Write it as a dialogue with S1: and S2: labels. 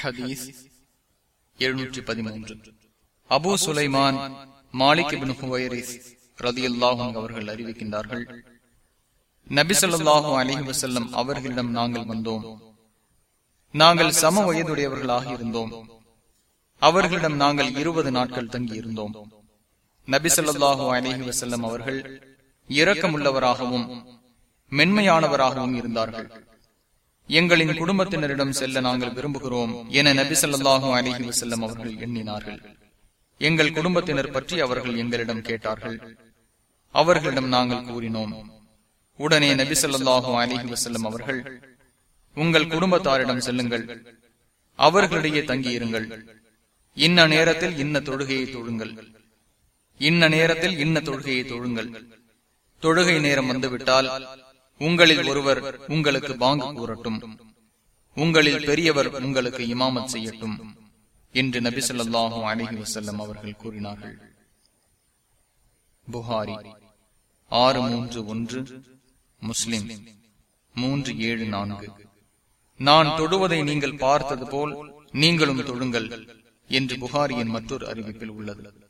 S1: ஹதீஸ் எழுநூற்றி பதிமூன்று. அபு சுலைமான் மாலிக் ரதியுல்லாஹும் அவர்கள் அறிவிக்கின்றார்கள் நபிசல்லாஹு அலிஹி வசல்லம் அவர்களிடம் நாங்கள் வந்தோம். நாங்கள் சம வயதுடையவர்களாக இருந்தோம். அவர்களிடம் நாங்கள் இருபது நாட்கள் தங்கியிருந்தோம். நபிசல்லாஹு அலிஹி வசல்லம் அவர்கள் இரக்கமுள்ளவராகவும் மென்மையானவராகவும் இருந்தார்கள். எங்களின் குடும்பத்தினரிடம் செல்ல நாங்கள் விரும்புகிறோம் என நபிசல்லாஹு அலிஹி வசல்லம் அவர்கள் எண்ணினார்கள். எங்கள் குடும்பத்தினர் பற்றி அவர்கள் எங்களிடம் கேட்டார்கள். அவர்களிடம் நாங்கள் கூறினோம் உடனே நபிசல்லாஹு அலிஹி வசல்லம் அவர்கள் உங்கள் குடும்பத்தாரிடம் செல்லுங்கள். அவர்களிடையே தங்கியிருங்கள். இன்ன நேரத்தில் இன்ன தொழுகையை தொழுங்கள். இன்ன நேரத்தில் இன்ன தொழுகையை தொழுங்கள். தொழுகை நேரம் வந்துவிட்டால் உங்களில் ஒருவர் உங்களுக்கு பாங்கு கூறட்டும். உங்களில் பெரியவர் உங்களுக்கு இமாமத் செய்யட்டும் என்று நபி சொல்லாஹும் அலிஹி வசல்லம் அவர்கள் கூறினார்கள். புகாரி ஆறு மூன்று ஒன்று முஸ்லிம் மூன்று ஏழு நான்கு. நான் தொடுவதை நீங்கள் பார்த்தது போல் நீங்களும் தொழுங்கள் என்று புகாரியின் மற்றொரு அறிவிப்பில் உள்ளது.